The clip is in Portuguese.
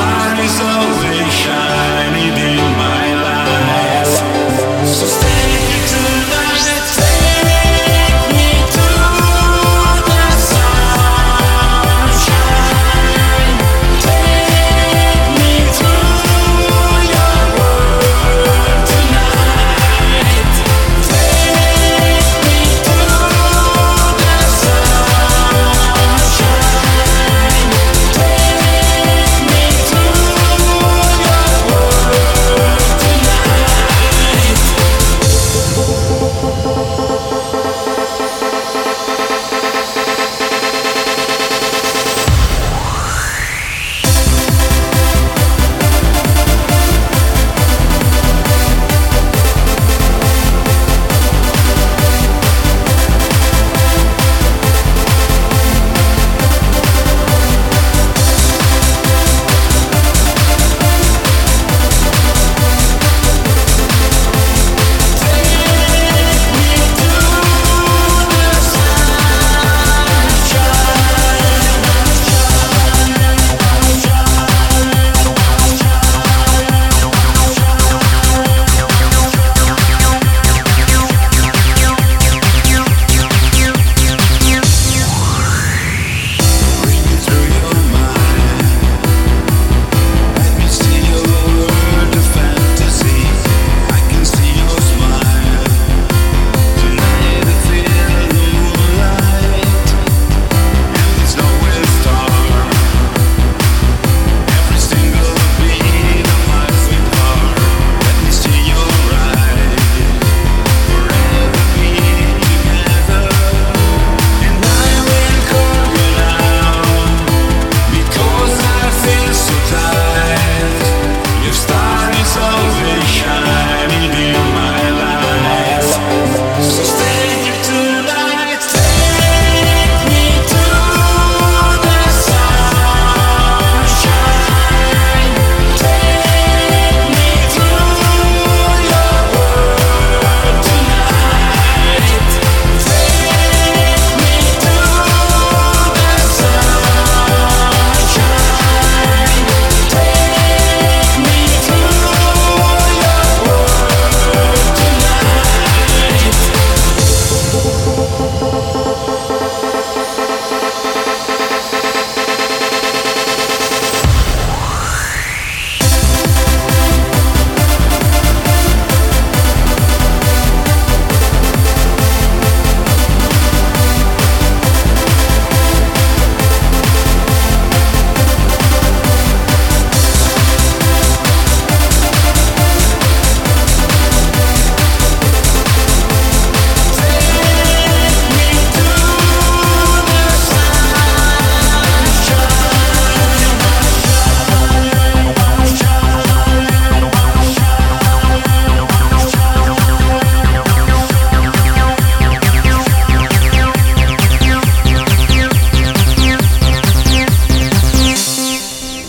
time